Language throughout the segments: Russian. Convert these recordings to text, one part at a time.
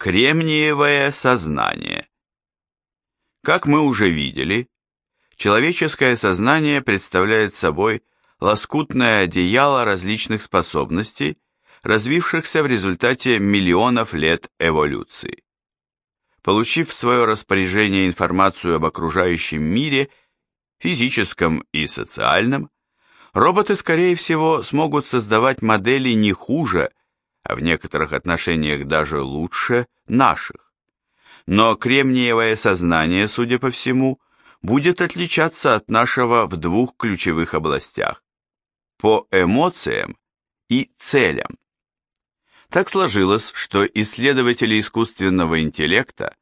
Кремниевое сознание. Как мы уже видели, человеческое сознание представляет собой лоскутное одеяло различных способностей, развившихся в результате миллионов лет эволюции. Получив в свое распоряжение информацию об окружающем мире, физическом и социальном, роботы, скорее всего, смогут создавать модели не хуже, а в некоторых отношениях даже лучше наших. Но кремниевое сознание, судя по всему, будет отличаться от нашего в двух ключевых областях – по эмоциям и целям. Так сложилось, что исследователи искусственного интеллекта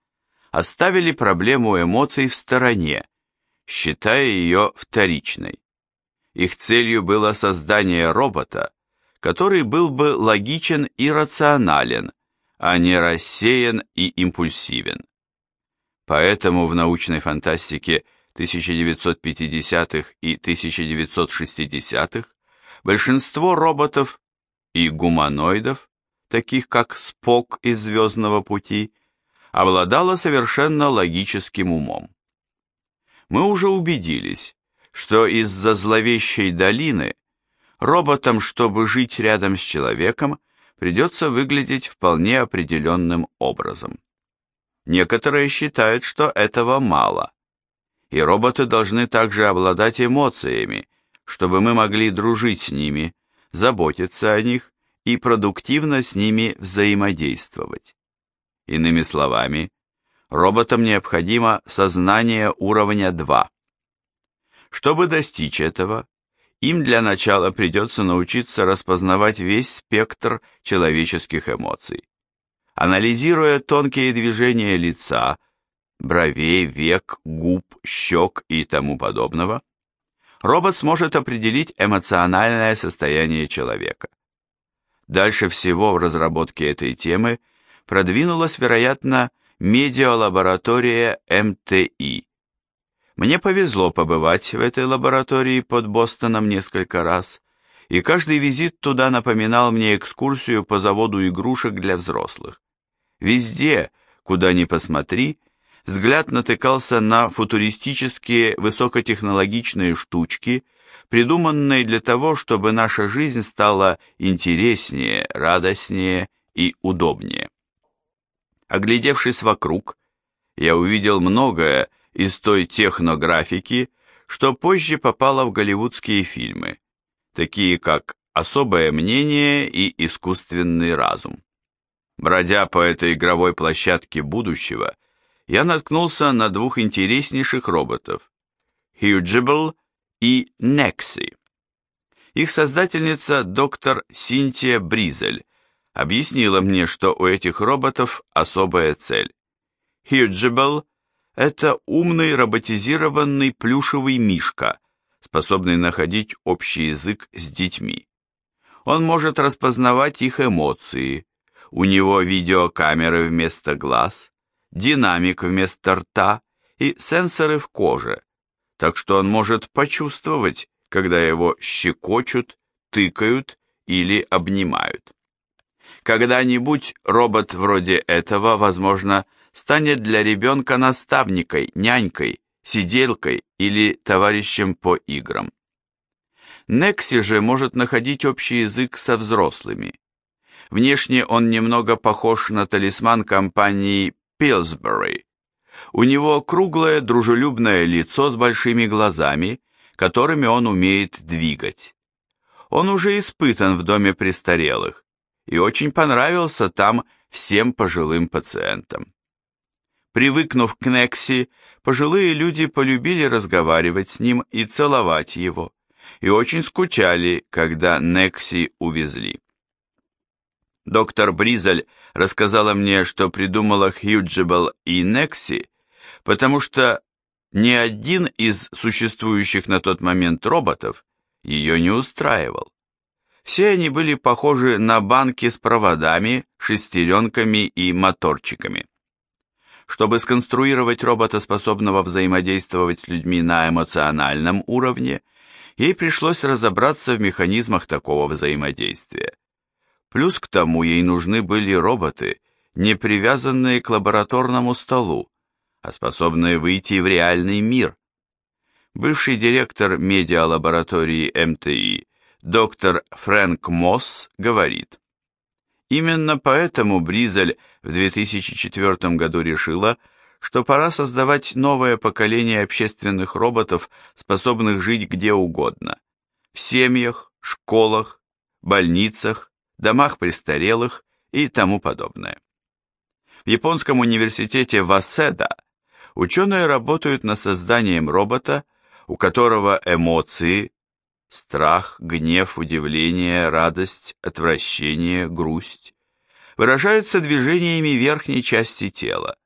оставили проблему эмоций в стороне, считая ее вторичной. Их целью было создание робота, который был бы логичен и рационален, а не рассеян и импульсивен. Поэтому в научной фантастике 1950-х и 1960-х большинство роботов и гуманоидов, таких как Спок из «Звездного пути», обладало совершенно логическим умом. Мы уже убедились, что из-за зловещей долины роботам, чтобы жить рядом с человеком, придется выглядеть вполне определенным образом. Некоторые считают, что этого мало. И роботы должны также обладать эмоциями, чтобы мы могли дружить с ними, заботиться о них и продуктивно с ними взаимодействовать. Иными словами, роботам необходимо сознание уровня 2. Чтобы достичь этого, им для начала придется научиться распознавать весь спектр человеческих эмоций. Анализируя тонкие движения лица, бровей, век, губ, щек и тому подобного, робот сможет определить эмоциональное состояние человека. Дальше всего в разработке этой темы продвинулась, вероятно, медиалаборатория МТИ. Мне повезло побывать в этой лаборатории под Бостоном несколько раз, и каждый визит туда напоминал мне экскурсию по заводу игрушек для взрослых. Везде, куда ни посмотри, взгляд натыкался на футуристические высокотехнологичные штучки, придуманные для того, чтобы наша жизнь стала интереснее, радостнее и удобнее. Оглядевшись вокруг, я увидел многое из той технографики, что позже попало в голливудские фильмы, такие как «Особое мнение» и «Искусственный разум». Бродя по этой игровой площадке будущего, я наткнулся на двух интереснейших роботов – Hugeable и Nexi. Их создательница доктор Синтия Бризель объяснила мне, что у этих роботов особая цель. Hugeable – это умный роботизированный плюшевый мишка, способный находить общий язык с детьми. Он может распознавать их эмоции, у него видеокамеры вместо глаз, динамик вместо рта и сенсоры в коже, так что он может почувствовать, когда его щекочут, тыкают или обнимают. Когда-нибудь робот вроде этого, возможно, станет для ребенка наставникой, нянькой, сиделкой или товарищем по играм. Некси же может находить общий язык со взрослыми. Внешне он немного похож на талисман компании Pillsbury. У него круглое дружелюбное лицо с большими глазами, которыми он умеет двигать. Он уже испытан в доме престарелых и очень понравился там всем пожилым пациентам. Привыкнув к Некси, пожилые люди полюбили разговаривать с ним и целовать его, и очень скучали, когда Некси увезли. Доктор Бризель рассказала мне, что придумала Хьюджибл и Некси, потому что ни один из существующих на тот момент роботов ее не устраивал. Все они были похожи на банки с проводами, шестеренками и моторчиками. Чтобы сконструировать робота, способного взаимодействовать с людьми на эмоциональном уровне, ей пришлось разобраться в механизмах такого взаимодействия. Плюс к тому ей нужны были роботы, не привязанные к лабораторному столу, а способные выйти в реальный мир. Бывший директор медиалаборатории МТИ доктор Фрэнк Мосс говорит, Именно поэтому Бризель в 2004 году решила, что пора создавать новое поколение общественных роботов, способных жить где угодно. В семьях, школах, больницах, домах престарелых и тому подобное. В японском университете Васеда ученые работают над созданием робота, у которого эмоции, страх, гнев, удивление, радость, отвращение, грусть выражаются движениями верхней части тела.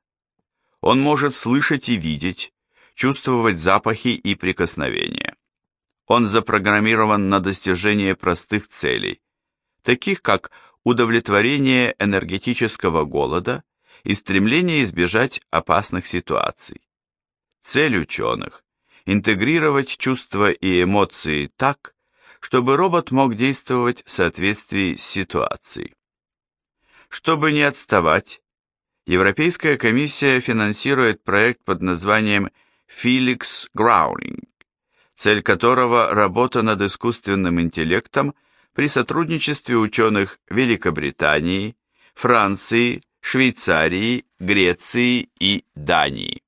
Он может слышать и видеть, чувствовать запахи и прикосновения. Он запрограммирован на достижение простых целей, таких как удовлетворение энергетического голода и стремление избежать опасных ситуаций. Цель ученых – интегрировать чувства и эмоции так, чтобы робот мог действовать в соответствии с ситуацией. Чтобы не отставать, Европейская комиссия финансирует проект под названием Felix Grounding, цель которого – работа над искусственным интеллектом при сотрудничестве ученых Великобритании, Франции, Швейцарии, Греции и Дании.